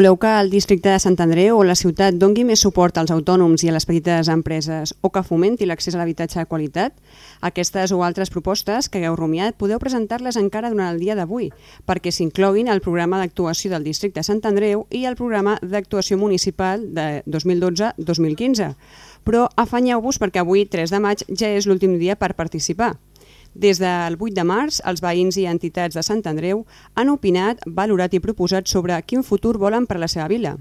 Voleu que el districte de Sant Andreu o la ciutat dongui més suport als autònoms i a les petites empreses o que fomenti l'accés a l'habitatge de qualitat? Aquestes o altres propostes que hagueu rumiat podeu presentar-les encara durant el dia d'avui perquè s'incloguin al programa d'actuació del districte de Sant Andreu i al programa d'actuació municipal de 2012-2015. Però afanyeu-vos perquè avui, 3 de maig, ja és l'últim dia per participar. Des del 8 de març, els veïns i entitats de Sant Andreu han opinat, valorat i proposat sobre quin futur volen per a la seva vila.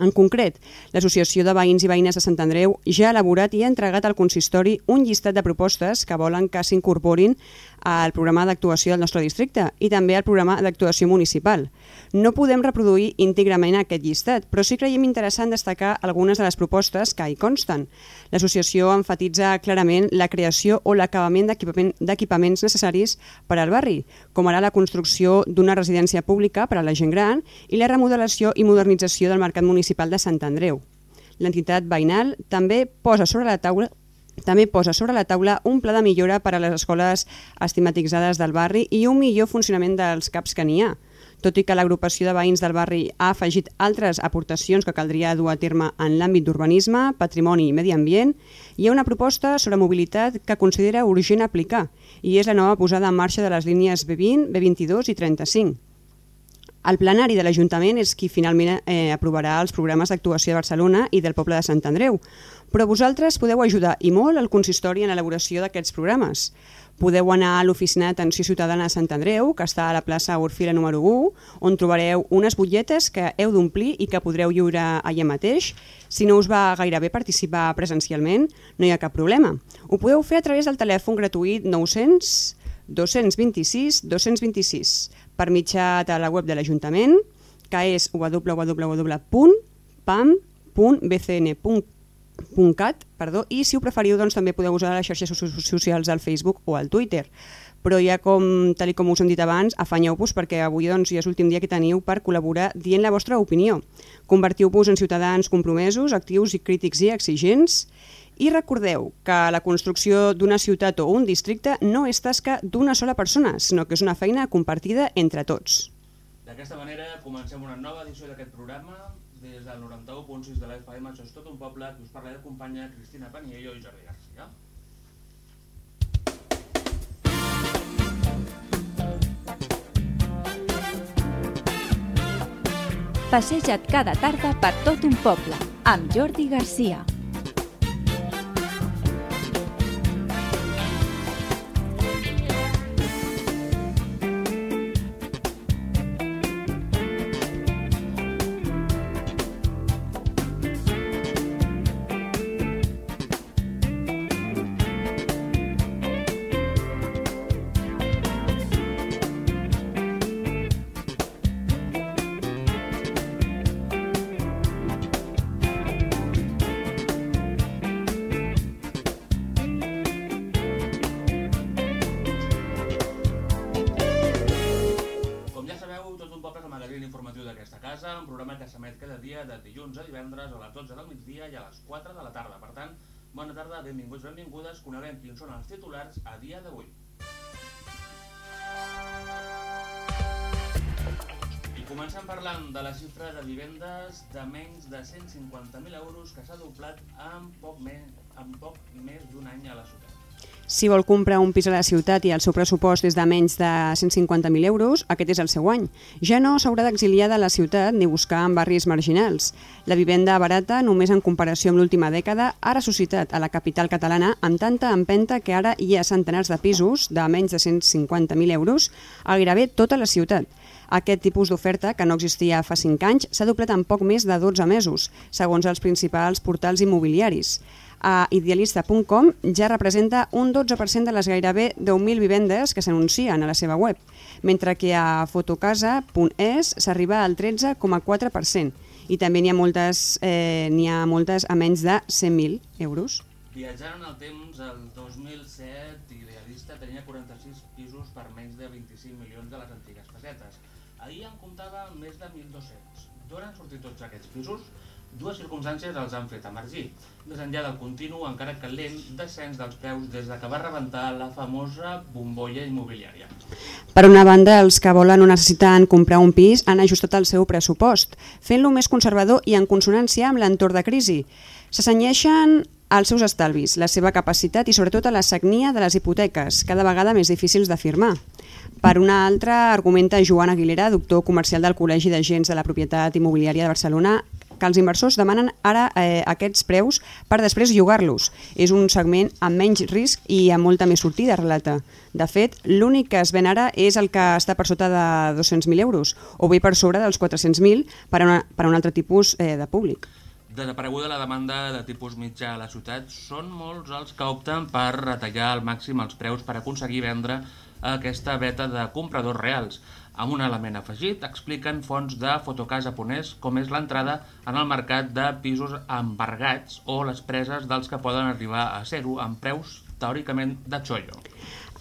En concret, l'Associació de Veïns i Veïnes de Sant Andreu ja ha elaborat i ha entregat al consistori un llistat de propostes que volen que s'incorporin al programa d'actuació del nostre districte i també al programa d'actuació municipal. No podem reproduir íntegrament aquest llistat, però sí creiem interessant destacar algunes de les propostes que hi consten. L'associació enfatitza clarament la creació o l'acabament d'equipaments necessaris per al barri, com ara la construcció d'una residència pública per a la gent gran i la remodelació i modernització del mercat municipal de Sant Andreu. L'entitat veïnal també posa sobre la taula també posa sobre la taula un pla de millora per a les escoles estimatitzades del barri i un millor funcionament dels CAPs que n'hi ha. Tot i que l'agrupació de veïns del barri ha afegit altres aportacions que caldria dur a terme en l'àmbit d'urbanisme, patrimoni i medi ambient, hi ha una proposta sobre mobilitat que considera urgent aplicar i és la nova posada en marxa de les línies B20, B22 i 35. El plenari de l'Ajuntament és qui finalment eh, aprovarà els programes d'actuació de Barcelona i del poble de Sant Andreu, però vosaltres podeu ajudar i molt al consistori en l'elaboració d'aquests programes. Podeu anar a l'oficina d'Atenció Ciutadana de Sant Andreu, que està a la plaça Orfila número 1, on trobareu unes butlletes que heu d'omplir i que podreu lliurar allà mateix. Si no us va gairebé participar presencialment, no hi ha cap problema. Ho podeu fer a través del telèfon gratuït 900 226 226 per mitjà de la web de l'Ajuntament, que és www.pam.bcn.cat perdó, i si ho preferiu doncs, també podeu usar les xarxes socials del Facebook o al Twitter. Però ja com, tal com us hem dit abans, afanyeu-vos perquè avui doncs, ja és l'últim dia que teniu per col·laborar dient la vostra opinió. Convertiu-vos en ciutadans compromesos, actius i crítics i exigents i recordeu que la construcció d'una ciutat o un districte no és tasca d'una sola persona, sinó que és una feina compartida entre tots. D'aquesta manera comencem una nova edició d'aquest programa des del 91.6 de la FM, això és tot un poble, que us parla de companya Cristina Paniello i Jordi Garcia. Passeja't cada tarda per tot un poble, amb Jordi Garcia. Benvinguts, benvingudes, coneguem quins són els titulars a dia d'avui. I comencem parlant de la xifra de vivendes de menys de 150.000 euros que s'ha doblat en poc, més, en poc més d'un any a la ciutat. Si vol comprar un pis a la ciutat i el seu pressupost és de menys de 150.000 euros, aquest és el seu any. Ja no s'haurà d'exiliar de la ciutat ni buscar en barris marginals. La vivenda barata, només en comparació amb l'última dècada, ha ressuscitat a la capital catalana amb tanta empenta que ara hi ha centenars de pisos de menys de 150.000 euros a gairebé tota la ciutat. Aquest tipus d'oferta, que no existia fa 5 anys, s'ha doblat en poc més de 12 mesos, segons els principals portals immobiliaris a idealista.com ja representa un 12% de les gairebé 10.000 vivendes que s'anuncien a la seva web, mentre que a fotocasa.es s'arriba al 13,4% i també n'hi ha, moltes, eh, ha moltes a menys de 100.000 euros. Viatjant en el temps, el 2007 Idealista tenia 46 pisos per menys de 25 milions de les antigues pessetes. Ahir en comptava més de 1.200. D'on han sortit tots aquests pisos? Dues circumstàncies els han fet emergir, més enllà del continu, encara que lent, descens dels preus des de que va rebentar la famosa bombolla immobiliària. Per una banda, els que volen o necessiten comprar un pis han ajustat el seu pressupost, fent-lo més conservador i en consonància amb l'entorn de crisi. S'assenyeixen als seus estalvis, la seva capacitat i sobretot a la sagnia de les hipoteques, cada vegada més difícils d'afirmar. Per una altra, argumenta Joan Aguilera, doctor comercial del Col·legi d'Agents de la Propietat Immobiliària de Barcelona, que els inversors demanen ara eh, aquests preus per després llogar-los. És un segment amb menys risc i amb molta més sortida, relata. De fet, l'únic que es ven ara és el que està per sota de 200.000 euros, o bé per sobre dels 400.000 per, per a un altre tipus eh, de públic. Desapareguda la demanda de tipus mitjà a la ciutat, són molts els que opten per retallar al màxim els preus per aconseguir vendre aquesta beta de compradors reals. Amb un element afegit, expliquen fons de fotocasa japonès com és l'entrada en el mercat de pisos embargats o les preses dels que poden arribar a zero amb preus teòricament de xollo.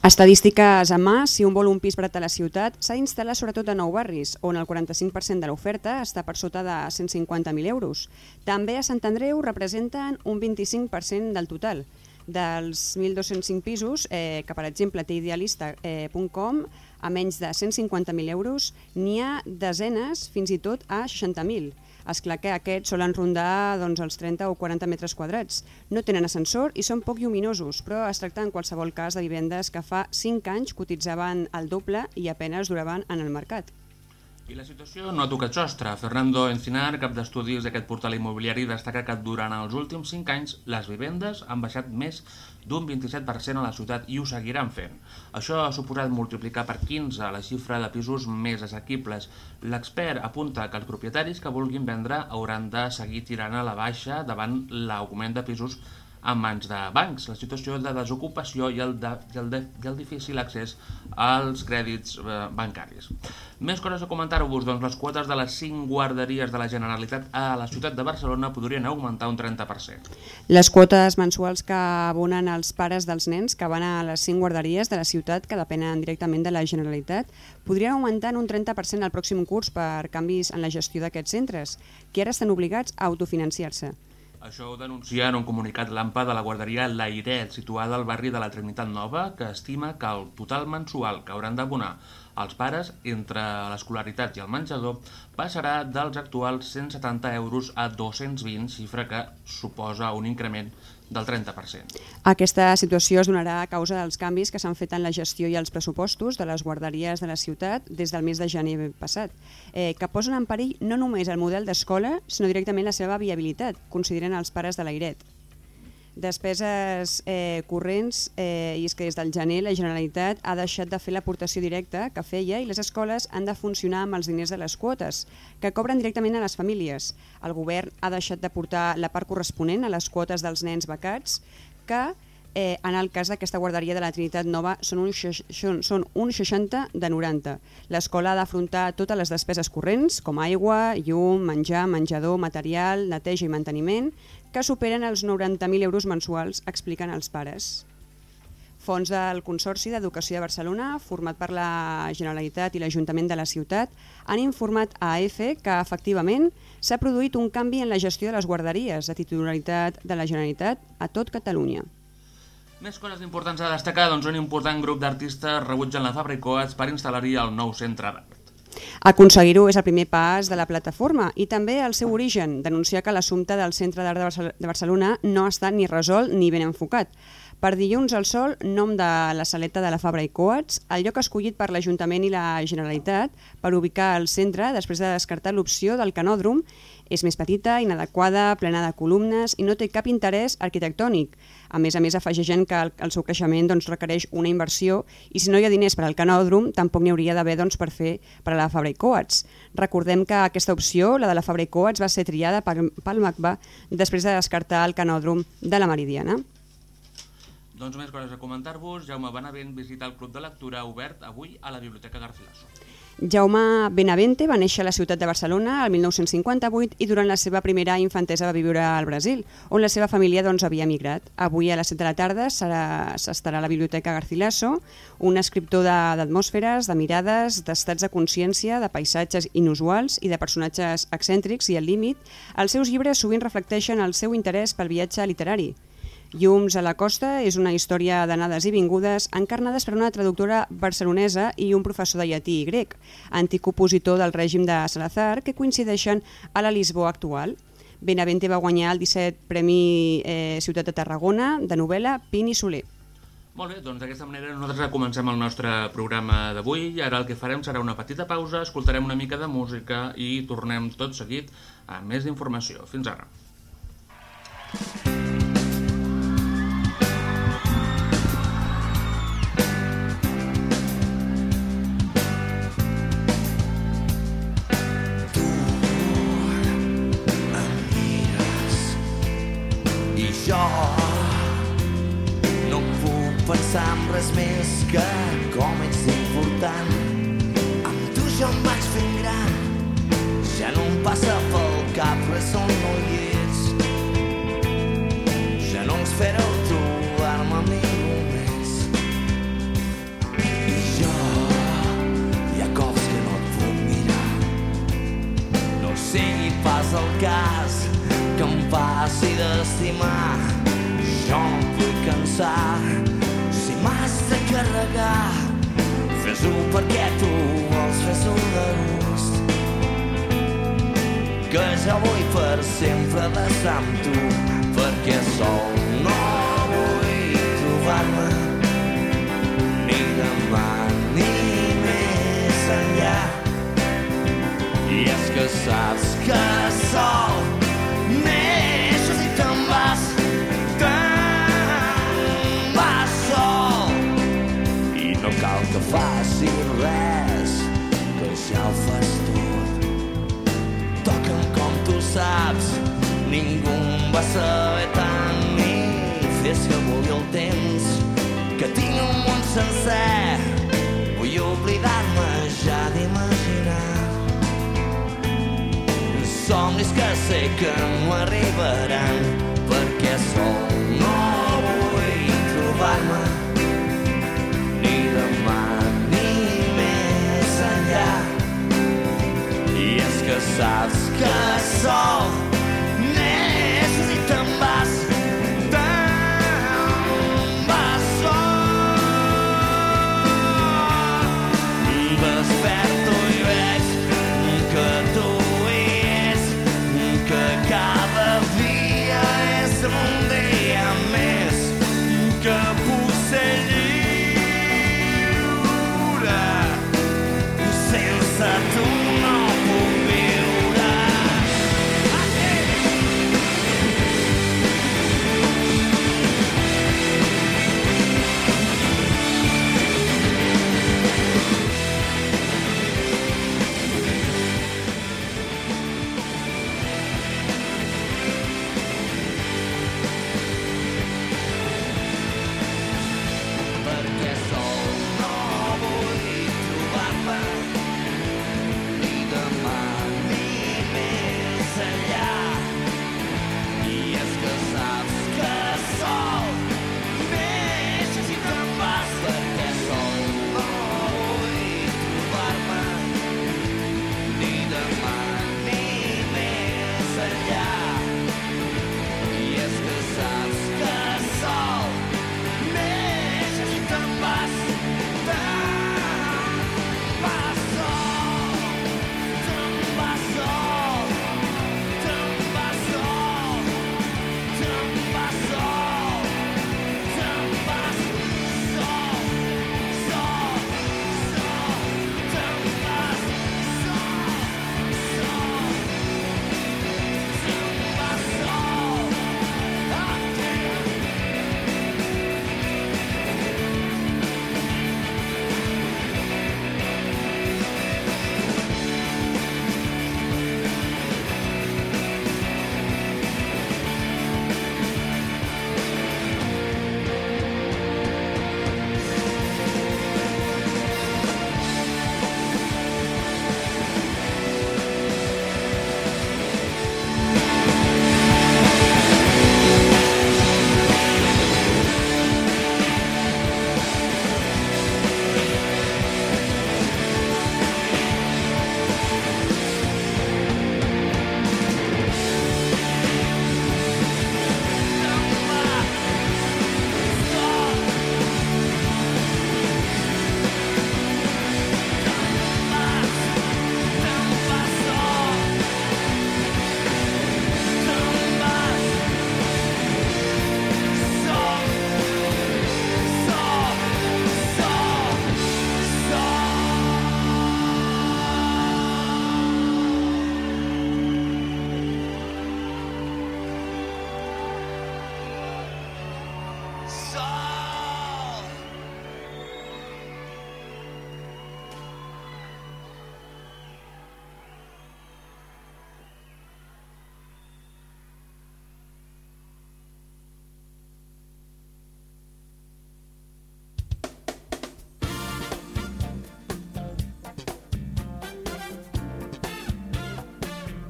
Estadístiques a mà, si un vol un pis barat a la ciutat, s'ha d'instal·lar sobretot a nou barris, on el 45% de l'oferta està per sota de 150.000 euros. També a Sant Andreu representen un 25% del total. Dels 1.205 pisos, eh, que per exemple té idealista.com, eh, a menys de 150.000 euros, n'hi ha desenes fins i tot a 60.000. És clar que aquests solen rondar doncs, els 30 o 40 metres quadrats. No tenen ascensor i són poc lluminosos, però es tracta en qualsevol cas de vivendes que fa 5 anys cotitzaven el doble i apenes duraven en el mercat. I la situació no ha tocat sostre. Fernando Encinar, cap d'estudis d'aquest portal immobiliari, destaca que durant els últims 5 anys les vivendes han baixat més d'un 27% a la ciutat i ho seguiran fent. Això ha suposat multiplicar per 15 la xifra de pisos més assequibles. L'expert apunta que els propietaris que vulguin vendre hauran de seguir tirant a la baixa davant l'augment de pisos en mans de bancs, la situació de desocupació i el, de, i el, de, i el difícil accés als crèdits eh, bancaris. Més coses a comentar-vos, doncs les quotes de les 5 guarderies de la Generalitat a la ciutat de Barcelona podrien augmentar un 30%. Les quotes mensuals que abonen els pares dels nens que van a les 5 guarderies de la ciutat que depenen directament de la Generalitat podrien augmentar en un 30% el pròxim curs per canvis en la gestió d'aquests centres, que ara estan obligats a autofinanciar-se. Això ho denuncia en un comunicat l'AMPA de la guarderia Lairet, situada al barri de la Trinitat Nova, que estima que el total mensual que hauran d'abonar els pares entre l'escolaritat i el menjador passarà dels actuals 170 euros a 220, xifra que suposa un increment del 30%. Aquesta situació es donarà a causa dels canvis que s'han fet en la gestió i els pressupostos de les guarderies de la ciutat des del mes de gener passat, eh, que posen en perill no només el model d'escola, sinó directament la seva viabilitat, consideren els pares de l'Airet. Despeses eh, corrents, eh, i és que des del gener la Generalitat ha deixat de fer l'aportació directa que feia i les escoles han de funcionar amb els diners de les quotes, que cobren directament a les famílies. El govern ha deixat d'aportar la part corresponent a les quotes dels nens becats, que eh, en el cas d'aquesta guarderia de la Trinitat Nova són un, són, són un 60 de 90. L'escola ha d'afrontar totes les despeses corrents, com aigua, llum, menjar, menjador, material, neteja i manteniment, que superen els 90.000 euros mensuals, expliquen els pares. Fons del Consorci d'Educació de Barcelona, format per la Generalitat i l'Ajuntament de la ciutat, han informat a AF que efectivament s'ha produït un canvi en la gestió de les guarderies de titularitat de la Generalitat a tot Catalunya. Més coses importants a destacar, doncs un important grup d'artistes rebutgen la Fabra i Coats per instal·lar-hi el nou centre d'art. Aconseguir-ho és el primer pas de la plataforma i també el seu origen, denunciar que l'assumpte del Centre d'Art de Barcelona no estat ni resolt ni ben enfocat. Per dilluns al sol, nom de la saleta de la Fabra i Coats, el lloc escollit per l'Ajuntament i la Generalitat per ubicar el centre després de descartar l'opció del canòdrom és més petita, inadequada, plena de columnes i no té cap interès arquitectònic. A més a més, afegeixen que el, el seu creixement doncs, requereix una inversió i si no hi ha diners per al canòdrom, tampoc n'hi hauria d'haver doncs, per fer per a la Fabra i Coats. Recordem que aquesta opció, la de la Fabra i Coats, va ser triada pel, pel MACBA després de descartar el canòdrom de la Meridiana. Doncs més coses a comentar-vos. Jaume Benavent visita el Club de Lectura obert avui a la Biblioteca Garcilaso. Jaume Benavente va néixer a la ciutat de Barcelona el 1958 i durant la seva primera infantesa va viure al Brasil, on la seva família doncs, havia emigrat. Avui a les 7 de la tarda s'estarà a la Biblioteca Garcilaso, un escriptor d'atmosferes, de, de mirades, d'estats de consciència, de paisatges inusuals i de personatges excèntrics i al límit. Els seus llibres sovint reflecteixen el seu interès pel viatge literari. Llums a la costa és una història d'anades i vingudes encarnades per una traductora barcelonesa i un professor de llatí i grec, antic opositor del règim de Salazar, que coincideixen a la Lisboa actual. Benavente va guanyar el 17 Premi eh, Ciutat de Tarragona de novel·la Pin i Soler. Molt bé, doncs d'aquesta manera nosaltres comencem el nostre programa d'avui i ara el que farem serà una petita pausa, escoltarem una mica de música i tornem tot seguit a més informació. Fins ara. Sé que no arribaran perquè sol no vull trobar-me ni demà ni més enllà. I és que saps que sol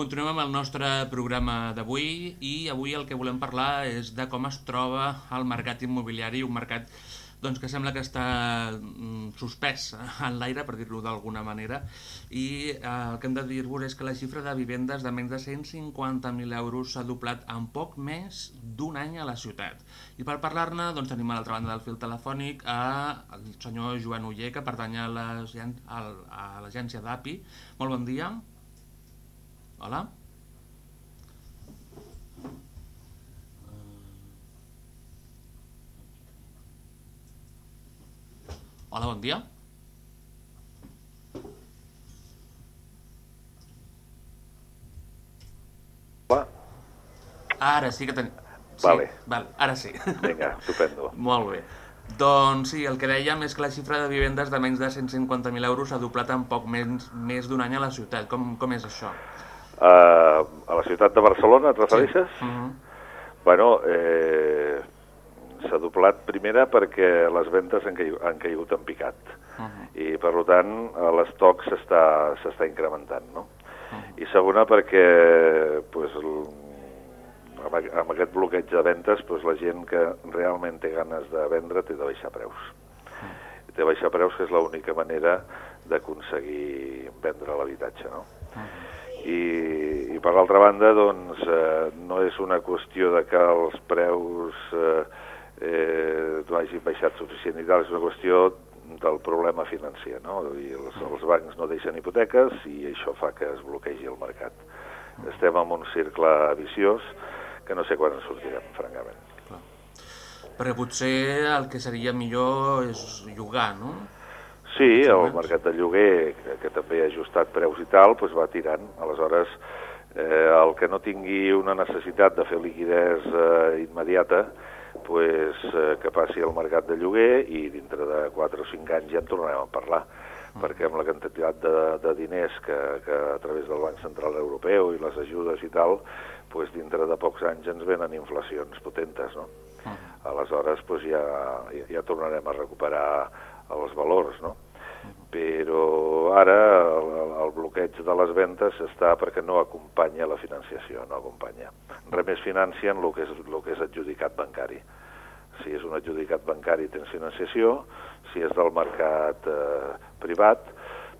Continuem amb el nostre programa d'avui i avui el que volem parlar és de com es troba el mercat immobiliari, un mercat doncs, que sembla que està mm, suspès en l'aire, per dir-ho d'alguna manera, i eh, el que hem de dir-vos és que la xifra de vivendes de menys de 150.000 euros s'ha doblat en poc més d'un any a la ciutat. I per parlar-ne doncs, tenim a l'altra banda del fil telefònic a el senyor Joan Uller, que pertany a l'agència d'API. Molt bon dia. Hola. Hola, bon dia. Hola. Ara sí que tenim... Sí, Vale. Val, ara sí. Vinga, estupendo. Molt bé. Doncs sí, el que dèiem és que la xifra de vivendes de menys de 150.000 euros s'ha doblat en poc menys, més d'un any a la ciutat. Com, com és això? Uh, a la ciutat de Barcelona, et refereixes? Uh -huh. Bueno, eh, s'ha doblat primera perquè les ventes han, caigut, han caigut en picat Uh -huh. i per tant l'estoc s'està incrementant, no? I segona perquè pues, amb, a- amb aquest bloqueig de ventes pues, la gent que realment té ganes de vendre té de baixar preus. Té de baixar preus que és l'única manera d'aconseguir vendre l'habitatge, no? I, i per l'altra banda, doncs, eh, no és una qüestió de que els preus eh, eh, no hagin baixat suficient i tal, és una qüestió del problema financer, no? I els, els bancs no deixen hipoteques i això fa que es bloquegi el mercat. Estem en un cercle viciós que no sé quan en sortirem, francament. Perquè potser el que seria millor és llogar, no? Sí, el mercat de lloguer, que, que també ha ajustat preus i tal, doncs va tirant. Aleshores, eh, el que no tingui una necessitat de fer liquidez eh, immediata, pues, eh, que passi al mercat de lloguer i dintre de 4 o 5 anys ja en tornarem a parlar perquè amb la quantitat de, de diners que, que a través del Banc Central Europeu i les ajudes i tal, pues, dintre de pocs anys ens venen inflacions potentes, no? Aleshores, pues, ja, ja, ja tornarem a recuperar els valors, no? Però ara el, el bloqueig de les ventes està perquè no acompanya la financiació, no acompanya. Res més financien el que és, el que és adjudicat bancari. Si és un adjudicat bancari tens financiació, si és del mercat eh, privat,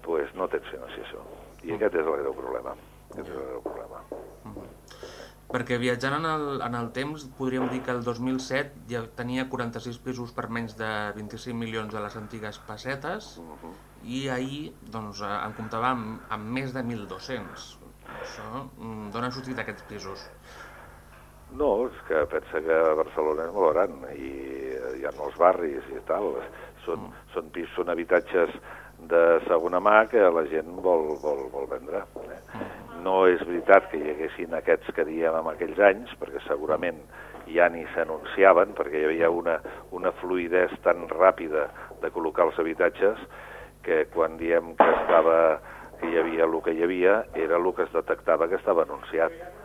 pues no tens financiació. I aquest és el greu problema. Aquest és el greu problema. Perquè viatjant en el, en el temps, podríem dir que el 2007 ja tenia 46 pisos per menys de 25 milions de les antigues pessetes i ahir doncs, eh, en comptava amb, amb més de 1.200. Això, mm, d'on han sortit aquests pisos? No, és que pensa que Barcelona és molt gran i eh, hi ha molts barris i tal. Són, mm. són, pis, són habitatges de segona mà que la gent vol, vol, vol vendre. Eh? No és veritat que hi haguessin aquests que diem en aquells anys, perquè segurament ja ni s'anunciaven, perquè hi havia una, una fluidesa tan ràpida de col·locar els habitatges que quan diem que estava que hi havia el que hi havia, era el que es detectava que estava anunciat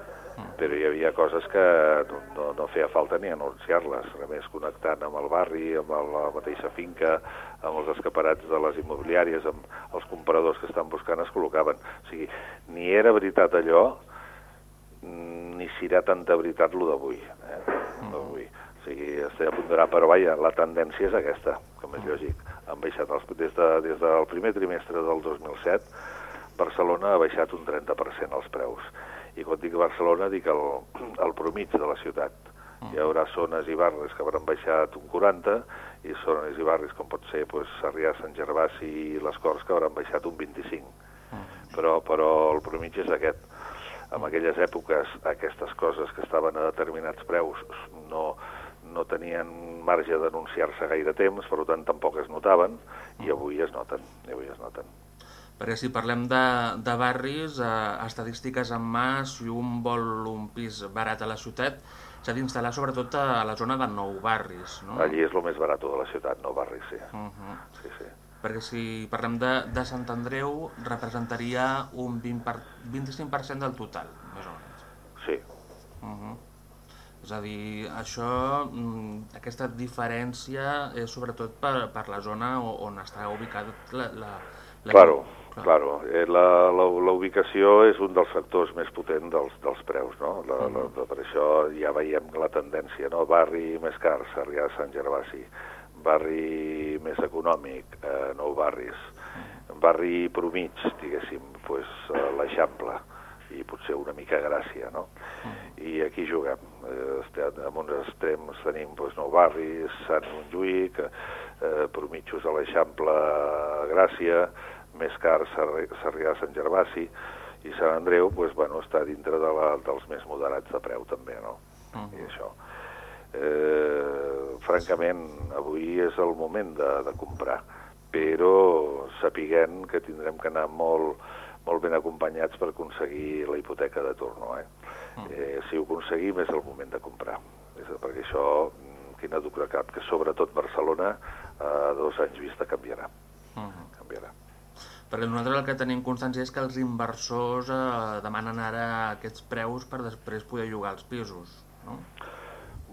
però hi havia coses que no, no, no feia falta ni anunciar-les, només connectant amb el barri, amb la mateixa finca, amb els escaparats de les immobiliàries, amb els compradors que estan buscant es col·locaven. O sigui, ni era veritat allò, mm, ni serà tanta veritat lo d'avui. Eh? D'avui. O sigui, estem a punt d'anar, però vaja, la tendència és aquesta, com és lògic. Han baixat els, des, de, des del primer trimestre del 2007, Barcelona ha baixat un 30% els preus. I quan dic Barcelona dic el, el promig de la ciutat. Hi haurà zones i barris que hauran baixat un 40 i zones i barris com pot ser pues, Sarrià, Sant Gervasi i les Corts que hauran baixat un 25. Però, però el promig és aquest. En aquelles èpoques aquestes coses que estaven a determinats preus no, no tenien marge d'anunciar-se gaire temps, per tant tampoc es notaven, i avui es noten, i avui es noten. Perquè si parlem de, de barris, eh, estadístiques en mà, si un vol un pis barat a la ciutat, s'ha d'instal·lar sobretot a la zona de nou barris, no? Allí és el més barat de la ciutat, no barris, sí. Uh -huh. sí, sí. Perquè si parlem de, de Sant Andreu, representaria un 20 per, 25% del total, més o menys. Sí, Uh -huh. És a dir, això, mm, aquesta diferència és sobretot per, per la zona on està ubicada la... la, la Claro, claro. Eh, la, la, la ubicació és un dels factors més potents dels, dels preus, no? La, la, la, per això ja veiem la tendència, no? Barri més car, Sarrià, Sant Gervasi. Barri més econòmic, eh, nou barris. Barri promig, diguéssim, pues, eh, l'Eixample i potser una mica Gràcia, no? I aquí juguem. Eh, estem, en uns extrems tenim pues, nou barris, Sant Montjuïc, eh, promitjos a l'Eixample, Gràcia, més car Sarri- Sarrià, Sant Gervasi, i Sant Andreu pues, bueno, està dintre de la, dels més moderats de preu també, no? I això. Eh, francament, avui és el moment de, de comprar, però sapiguent que tindrem que anar molt, molt ben acompanyats per aconseguir la hipoteca de torno. Eh? Eh, si ho aconseguim és el moment de comprar, és, perquè això, mm, quina dubte cap, que sobretot Barcelona a dos anys vista canviarà. Uh -huh. canviarà. Perquè nosaltres el que tenim constància és que els inversors eh, demanen ara aquests preus per després poder llogar els pisos, no?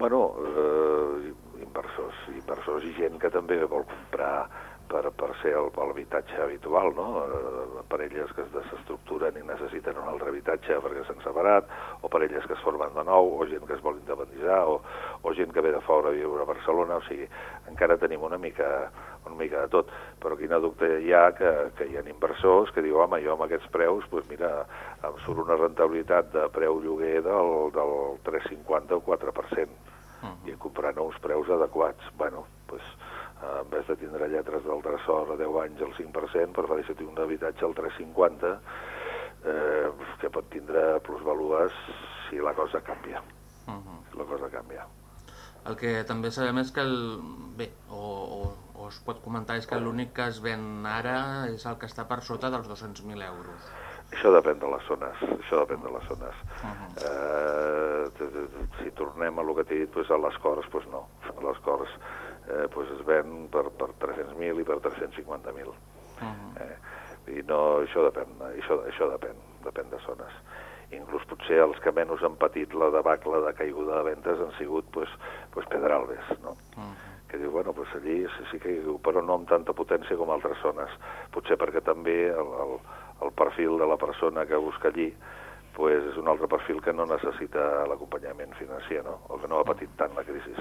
Bueno, eh, inversors, inversors i gent que també vol comprar per, per ser l'habitatge habitual, no? Eh, parelles que es desestructuren i necessiten un altre habitatge perquè s'han separat, o parelles que es formen de nou, o gent que es vol independitzar, o, o gent que ve de fora a viure a Barcelona, o sigui, encara tenim una mica, una mica de tot, però quina dubte hi ha que, que hi ha inversors que diuen, home, jo amb aquests preus, doncs mira, em surt una rentabilitat de preu lloguer del, del 3,50 o 4%, i a comprar nous preus adequats. Bueno, doncs, eh, en vez de tindre lletres del tresor a 10 anys al 5%, prefereixo tenir un habitatge al 3,50, eh, que pot tindre plusvalues si la cosa canvia. Uh -huh. Si la cosa canvia. El que també sabem és que, el, bé, o, o, o es pot comentar, és que l'únic que es ven ara és el que està per sota dels 200.000 euros. Això depèn de les zones, això depèn de les zones. eh, t- t- si tornem a lo que t'he dit, pues, a les Corts, pues no. A les Corts eh, pues es ven per, per 300.000 i per 350.000. Uh -huh. Eh, I no, això depèn, això, això depèn, depèn de zones. Inclús potser els que menys han patit la debacle de caiguda de ventes han sigut pues, pues Pedralbes, no? Uh -huh. Que diu, bueno, pues allí sí, sí que hi caiu, però no amb tanta potència com altres zones. Potser perquè també el, el, el perfil de la persona que busca allí pues, és un altre perfil que no necessita l'acompanyament financer, no? o que no ha patit tant la crisi.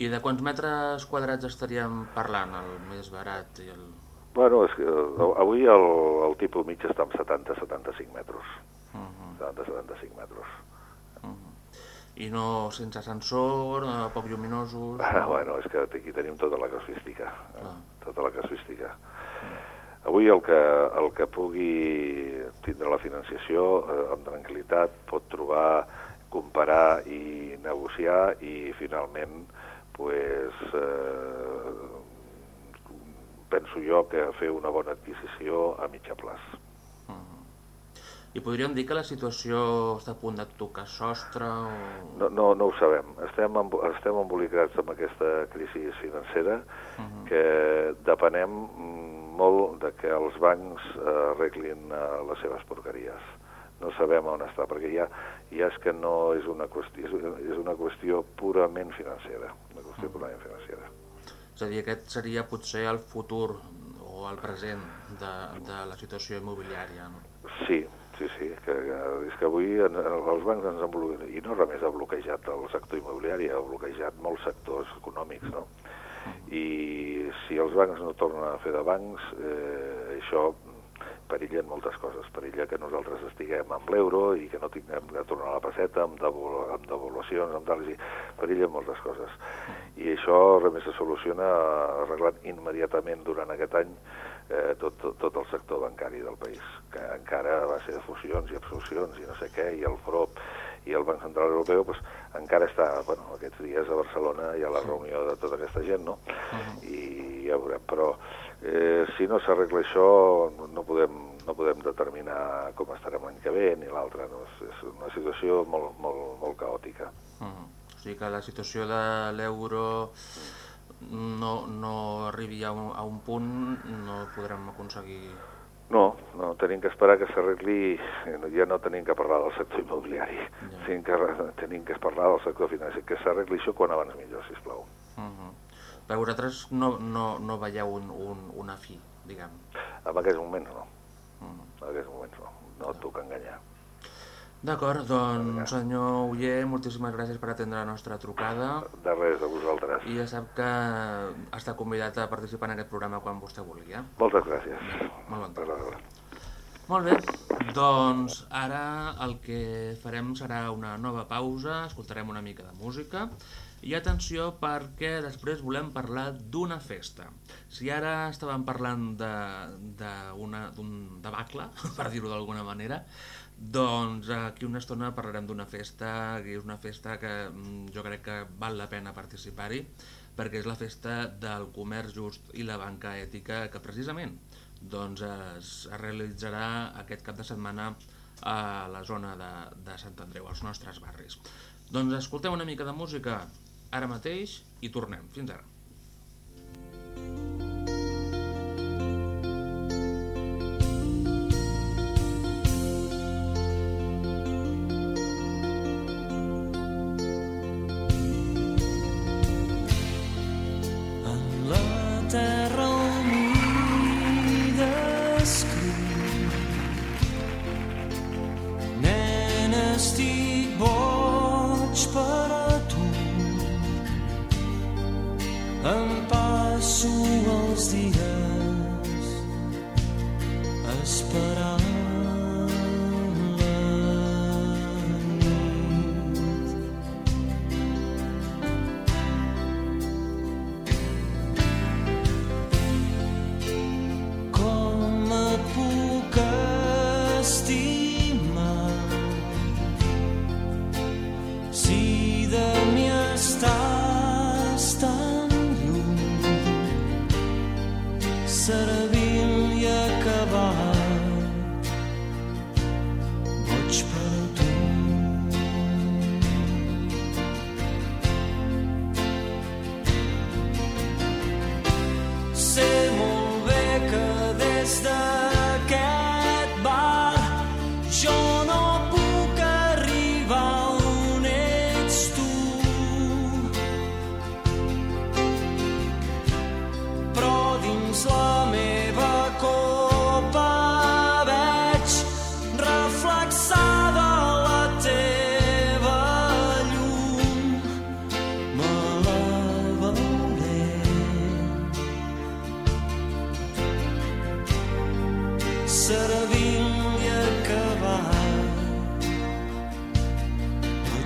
I de quants metres quadrats estaríem parlant, el més barat i el... Bueno, és que, eh, avui el, el tipus mig està en 70-75 metres. Uh -huh. 70-75 metres. I no sense ascensor, eh, poc lluminosos... Ah, bueno, és que aquí tenim tota la casuística. Eh? Clar. Tota la casuística. Avui el que, el que pugui tindre la financiació eh, amb tranquil·litat pot trobar, comparar i negociar i finalment pues, eh, penso jo que fer una bona adquisició a mitjà plaç. I podríem dir que la situació està a punt de tocar sostre o... No, no, no ho sabem. Estem, embo estem embolicats amb aquesta crisi financera Uh -huh. que depenem mm, molt de que els bancs eh, arreglin eh, les seves porqueries. No sabem on està, perquè ja, ja és que no és una qüestió, és una qüestió purament financera. Una qüestió purament financera. És a dir, aquest seria potser el futur o o el present de, de la situació immobiliària. No? Sí, sí, sí, que, és que avui en, en, els bancs ens han bloquejat, i no només ha bloquejat el sector immobiliari, ha bloquejat molts sectors econòmics, no? I si els bancs no tornen a fer de bancs, eh, això perilla moltes coses. Perilla que nosaltres estiguem amb l'euro i que no tinguem que tornar a la passeta amb, devol amb devolucions, amb tal, i perilla moltes coses. I això només se soluciona arreglant immediatament durant aquest any eh, tot, tot, tot el sector bancari del país, que encara va ser de fusions i absorcions i no sé què, i el FROP i el Banc Central Europeu pues, encara està, bueno, aquests dies a Barcelona hi ha la reunió de tota aquesta gent, no? Uh -huh. I ja veurem, però eh, si no s'arregla això no podem, no podem determinar com estarem l'any que ve ni l'altre, no? És, és una situació molt, molt, molt caòtica. Uh -huh. O sigui que la situació de l'euro no, no arribi a un, a un punt, no podrem aconseguir no, no, tenim que esperar que s'arregli, ja no tenim que parlar del sector immobiliari, ja. tenim, que, tenim que parlar del sector financer, que s'arregli això quan abans millor, sisplau. Uh -huh. Però vosaltres no, no, no veieu un, un, una fi, diguem? En aquests moments no, uh -huh. en aquests moments no, no et puc enganyar. D'acord, doncs senyor Uller, moltíssimes gràcies per atendre la nostra trucada. De res, a vosaltres. I ja sap que està convidat a participar en aquest programa quan vostè vulgui. Eh? Moltes gràcies. Molt bon Molt bé, doncs ara el que farem serà una nova pausa, escoltarem una mica de música i atenció perquè després volem parlar d'una festa. Si ara estàvem parlant d'un debacle, per dir-ho d'alguna manera, doncs aquí una estona parlarem d'una festa, que és una festa que mm, jo crec que val la pena participar-hi, perquè és la festa del comerç just i la banca ètica que precisament doncs, es, realitzarà aquest cap de setmana a la zona de, de Sant Andreu, als nostres barris. Doncs escoltem una mica de música ara mateix i tornem. Fins ara. servil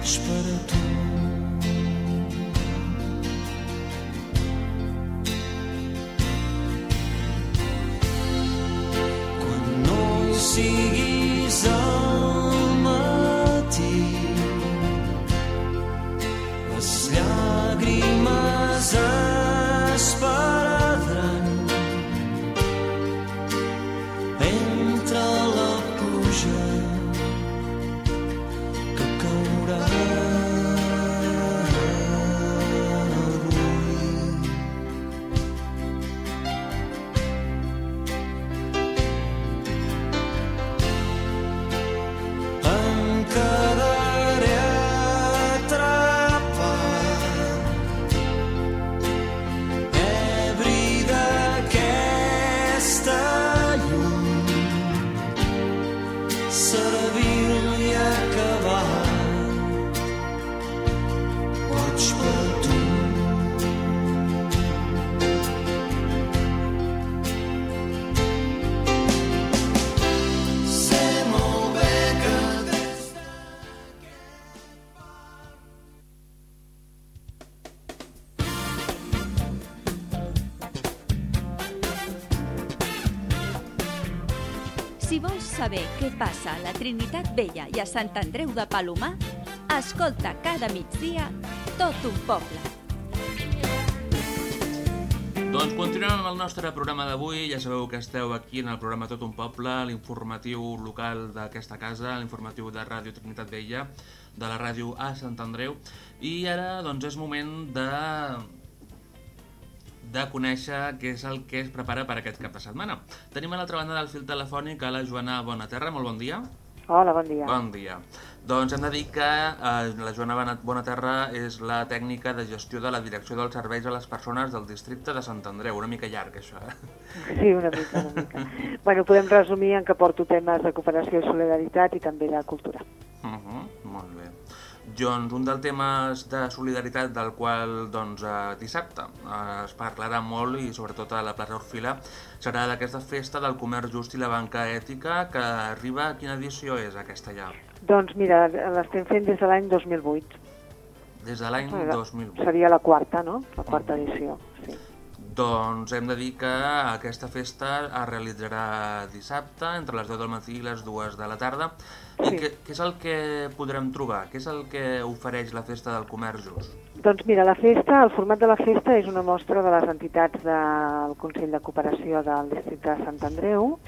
para tu. Què passa a la Trinitat Vella i a Sant Andreu de Palomar, escolta cada migdia tot un poble. Doncs continuem amb el nostre programa d'avui. Ja sabeu que esteu aquí en el programa Tot un Poble, l'informatiu local d'aquesta casa, l'informatiu de Ràdio Trinitat Vella, de la ràdio a Sant Andreu. I ara doncs, és moment de de conèixer què és el que es prepara per aquest cap de setmana. Tenim a l'altra banda del fil telefònic a la Joana Bonaterra. Molt bon dia. Hola, bon dia. Bon dia. Doncs hem de dir que eh, la Joana Bona- Bonaterra és la tècnica de gestió de la direcció dels serveis a les persones del districte de Sant Andreu. Una mica llarg, això, eh? Sí, una mica, una mica. bueno, podem resumir en que porto temes de cooperació i solidaritat i també de cultura. Uh -huh, molt bé. Doncs un dels temes de solidaritat del qual doncs, eh, dissabte eh, es parlarà molt i sobretot a la plaça Orfila serà d'aquesta festa del comerç just i la banca ètica que arriba... a Quina edició és aquesta ja? Doncs mira, l'estem fent des de l'any 2008. Des de l'any Era- 2008. Seria la quarta, no? La quarta edició, sí. Doncs hem de dir que aquesta festa es realitzarà dissabte entre les 10 del matí i les 2 de la tarda. I Sí. què, què és el que podrem trobar? Què és el que ofereix la festa del comerç just? Doncs mira, la festa, el format de la festa és una mostra de les entitats del Consell de Cooperació del districte de Sant Andreu,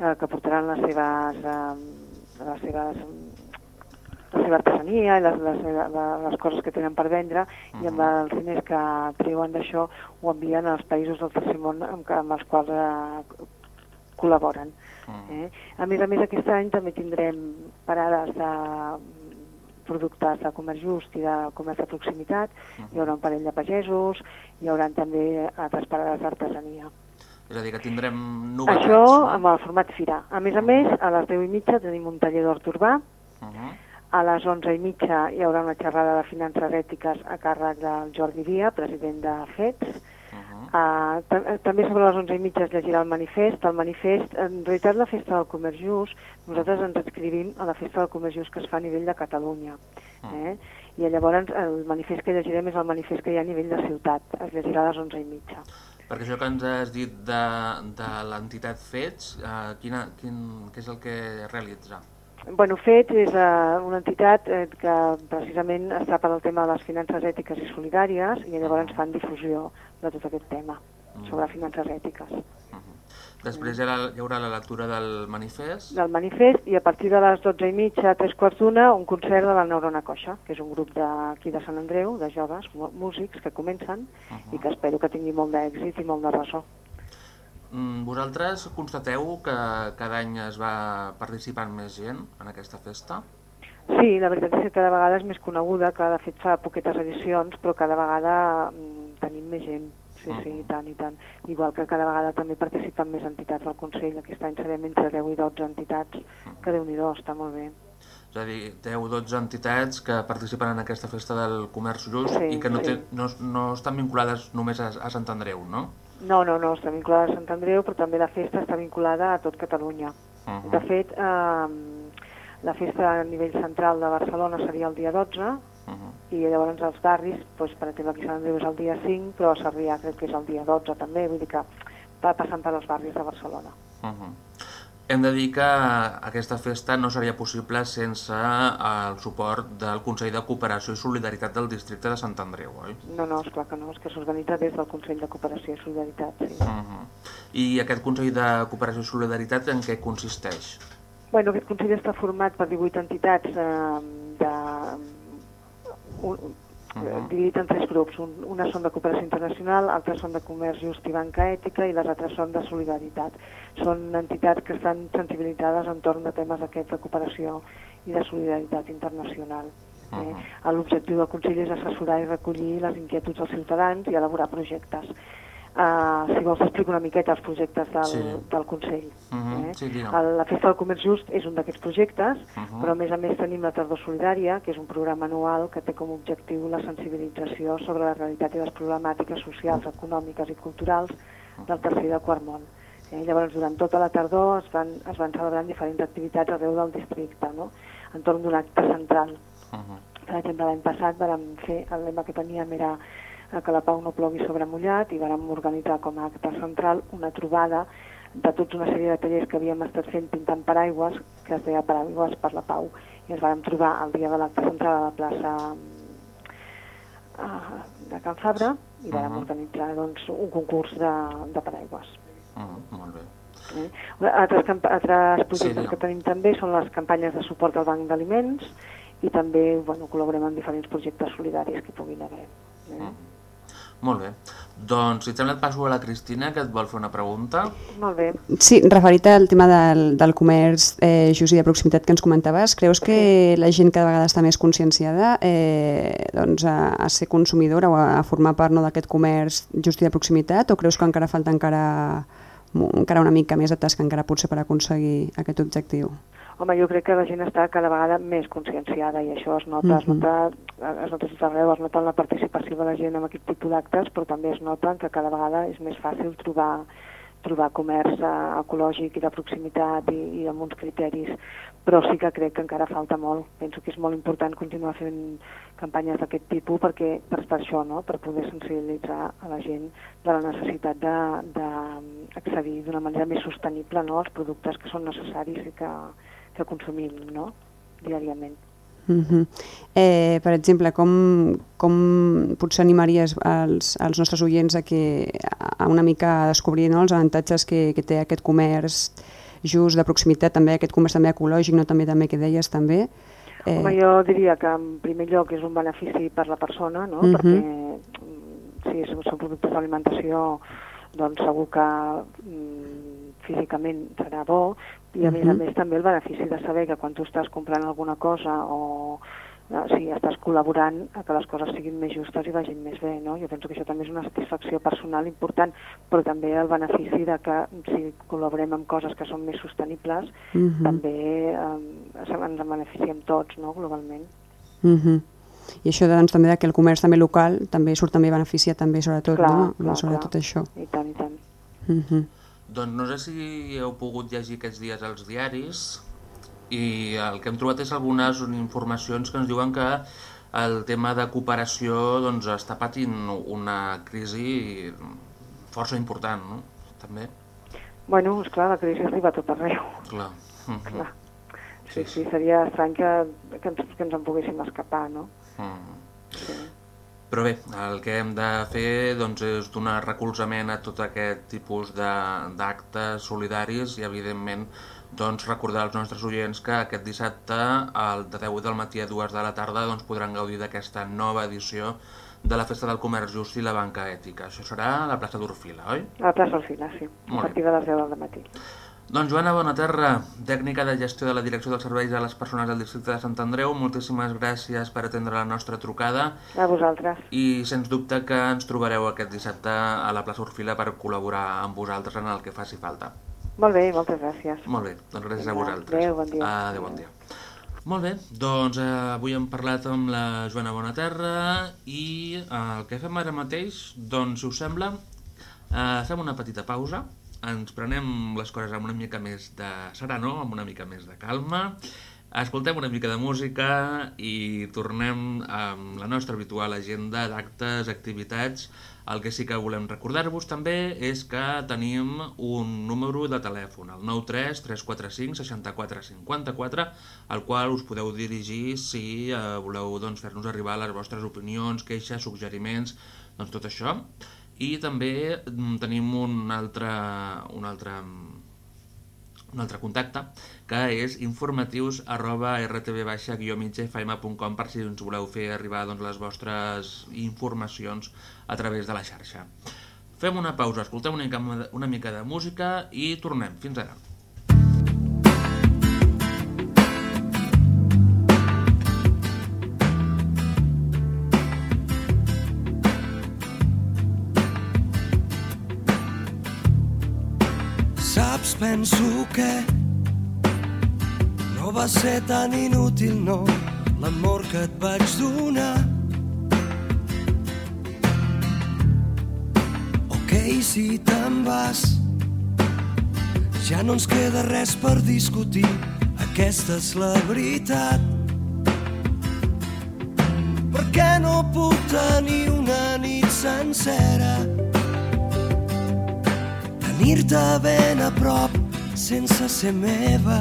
eh, que portaran les seves, eh, les seves la seva artesania i les, les, les, coses que tenen per vendre i amb els diners que treuen d'això ho envien als països del tercer món amb, amb els quals eh, col·laboren. Eh? A més a més, aquest any també tindrem parades de productes de comerç just i de comerç de proximitat, hi haurà un parell de pagesos, hi haurà també altres parades d'artesania. És a dir, que tindrem novetats. Això no? amb el format Fira. A més a més, a les 10 i mitja tenim un taller d'hort urbà, Uh -huh. A les 11 i mitja hi haurà una xerrada de finances ètiques a càrrec del Jordi Via, president de FEDS. Uh -huh. Uh, ta- també sobre les 11 i mitja es llegirà el manifest. El manifest, en realitat, la Festa del Comerç Just, nosaltres ens adscrivim a la Festa del Comerç Just que es fa a nivell de Catalunya. Eh? I llavors el manifest que llegirem és el manifest que hi ha a nivell de ciutat. Es llegirà a les 11 i mitja. Perquè això que ens has dit de, de l'entitat FEDS, eh, quina, quin, què és el que realitza? Bueno, FEDS és uh, una entitat eh, que precisament està per al tema de les finances ètiques i solidàries i llavors fan difusió de tot aquest tema sobre finances ètiques. Després hi haurà, hi haurà la lectura del manifest. Del manifest i a partir de les 12 i mitja, tres quarts d'una, un concert de la Neurona Coixa, que és un grup d'aquí de Sant Andreu, de joves, músics que comencen i que espero que tingui molt d'èxit i molt de ressò. Mm, Vosaltres constateu que cada any es va participant més gent en aquesta festa? Sí, la veritat és que cada vegada és més coneguda, que de fet fa poquetes edicions, però cada vegada mm, tenim més gent. Sí, sí, i tant, i tant. Igual que cada vegada també participen més entitats del Consell. Aquest any serem entre 10 i 12 entitats, que déu nhi està molt bé. És a dir, 10-12 entitats que participen en aquesta festa del comerç just Sí, i que no, sí. té, no, no estan vinculades només a, a Sant Andreu, no? No, no, no, està vinculada a Sant Andreu, però també la festa està vinculada a tot Catalunya. Mhm. De fet, eh, la festa a nivell central de Barcelona seria el dia 12 Mhm. i llavors els barris, doncs, per exemple, aquí a Sant Andreu és el dia 5, però a Sarrià crec que és el dia 12 també, vull dir que va passant per els barris de Barcelona. Mhm. Hem de dir que aquesta festa no seria possible sense el suport del Consell de Cooperació i Solidaritat del districte de Sant Andreu, oi? No, no, esclar que no, és que s'organitza des del Consell de Cooperació i Solidaritat, sí. Mhm. I aquest Consell de Cooperació i Solidaritat en què consisteix? Bueno, aquest Consell està format per 18 entitats eh, de, un, Mhm. dividit en tres grups. Un, unes són de cooperació internacional, altres són de comerç just i banca ètica i les altres són de solidaritat. Són entitats que estan sensibilitzades entorn de temes aquests de cooperació i de solidaritat internacional. Eh? Mhm. L'objectiu del Consell és assessorar i recollir les inquietuds dels ciutadans i elaborar projectes. Uh, si vols explico una miqueta els projectes del, Sí. del Consell. Mhm, eh? sí. El- La Festa del Comerç Just és un d'aquests projectes, Mhm. però a més a més tenim la Tardor Solidària, que és un programa anual que té com a objectiu la sensibilització sobre la realitat i les problemàtiques socials, econòmiques i culturals del tercer i del quart món. Eh? Llavors, durant tota la tardor es van, es van celebrant diferents activitats arreu del districte, no? entorn d'un acte central. Mhm. Per exemple, l'any passat vàrem fer, el lema que teníem era eh, que la pau no plogui sobre mullat i vàrem organitzar com a acte central una trobada de tota una sèrie de tallers que havíem estat fent pintant paraigües, que es deia Paraigües per la Pau, i ens vàrem trobar el dia de l'acte central a la plaça eh, de Can Fabra i vàrem Mhm. organitzar doncs, un concurs de, de paraigües. Mhm, molt bé. Eh? Altres, altres projectes digue'm. que tenim també són les campanyes de suport al Banc d'Aliments i també bueno, col·laborem en diferents projectes solidaris que puguin haver. Eh? Mhm. Molt bé. Doncs, si et sembla, et passo a la Cristina, que et vol fer una pregunta. Molt bé. Sí, referit al tema del, del comerç eh, just i de proximitat que ens comentaves, creus que la gent cada vegada està més conscienciada eh, doncs a, a ser consumidora o a, a formar part no, d'aquest comerç just i de proximitat o creus que encara falta encara, encara una mica més de tasca encara potser per aconseguir aquest objectiu? Home, jo crec que la gent està cada vegada més conscienciada i això es nota, es Mhm. nota, es nota tot arreu, es nota en la participació de la gent en aquest tipus d'actes, però també es nota que cada vegada és més fàcil trobar trobar comerç eh, ecològic i de proximitat i, i amb uns criteris, però sí que crec que encara falta molt. Penso que és molt important continuar fent campanyes d'aquest tipus perquè per, per això, no? per poder sensibilitzar a la gent de la necessitat d'accedir d'una manera més sostenible no? als productes que són necessaris i que, que consumim no? diàriament. Uh -huh. eh, per exemple, com, com potser animaries als, als nostres oients a, que, a una mica a descobrir no, els avantatges que, que té aquest comerç just de proximitat, també aquest comerç també ecològic, no també també que deies també? Eh... Home, jo diria que en primer lloc és un benefici per la persona, no? Mhm. perquè mm, si són són productes d'alimentació doncs segur que mm, físicament serà bo i a més a més també el benefici de saber que quan tu estàs comprant alguna cosa o eh, si estàs col·laborant a que les coses siguin més justes i vagin més bé, no? Jo penso que això també és una satisfacció personal important, però també el benefici de que si col·laborem amb coses que són més sostenibles, Mhm. també eh, ens en beneficiem tots, no?, globalment. Uh -huh. I això doncs, també que el comerç també local també surt també beneficia també sobretot, Clar, no? clar, sobretot clar. això. I tant, i tant. Uh -huh. Doncs no sé si heu pogut llegir aquests dies els diaris i el que hem trobat és algunes informacions que ens diuen que el tema de cooperació doncs, està patint una crisi força important, no? També, Bueno, esclar, la crisi arriba a tot arreu. clar. Mhm. Clar. Sí, sí, seria estrany que, que, ens, que ens en poguéssim escapar, no? Mhm. Sí. Però bé, el que hem de fer doncs, és donar recolzament a tot aquest tipus de- d'actes solidaris i, evidentment, doncs, recordar als nostres oients que aquest dissabte, al de 10 del matí a 2 de la tarda, doncs, podran gaudir d'aquesta nova edició de la Festa del Comerç Just i la Banca Ètica. Això serà a la plaça d'Orfila, oi? A la plaça Alfila, sí, Molt a partir de les 10 del matí. Doncs Joana Bonaterra, tècnica de gestió de la Direcció dels Serveis a les Persones del Districte de Sant Andreu, moltíssimes gràcies per atendre la nostra trucada A vosaltres. i sens dubte que ens trobareu aquest dissabte a la plaça Orfila per col·laborar amb vosaltres en el que faci falta. Molt bé, moltes gràcies. Molt bé, doncs gràcies a vosaltres. adéu, bon dia. Adéu, bon dia. Molt bé, doncs eh, avui hem parlat amb la Joana Bonaterra i eh, el que fem ara mateix, doncs si us sembla, eh, fem una petita pausa, ens prenem les coses amb una mica més de serenor, amb una mica més de calma, escoltem una mica de música i tornem amb la nostra habitual agenda d'actes, activitats. El que sí que volem recordar-vos també és que tenim un número de telèfon, el 93 345 64 54, al qual us podeu dirigir si eh, voleu doncs, fer-nos arribar les vostres opinions, queixes, suggeriments, doncs tot això. I també mm, tenim un altre, un altre un altre contacte, que és informatius arroba rtb-migfm.com per si ens voleu fer arribar doncs, les vostres informacions a través de la xarxa. Fem una pausa, escoltem una mica, una mica de música i tornem. Fins ara. Penso que no va ser tan inútil, no, l'amor que et vaig donar. Ok, si te'n vas, ja no ens queda res per discutir, aquesta és la veritat. Per què no puc tenir una nit sencera? Tenir-te ben a prop sense ser meva.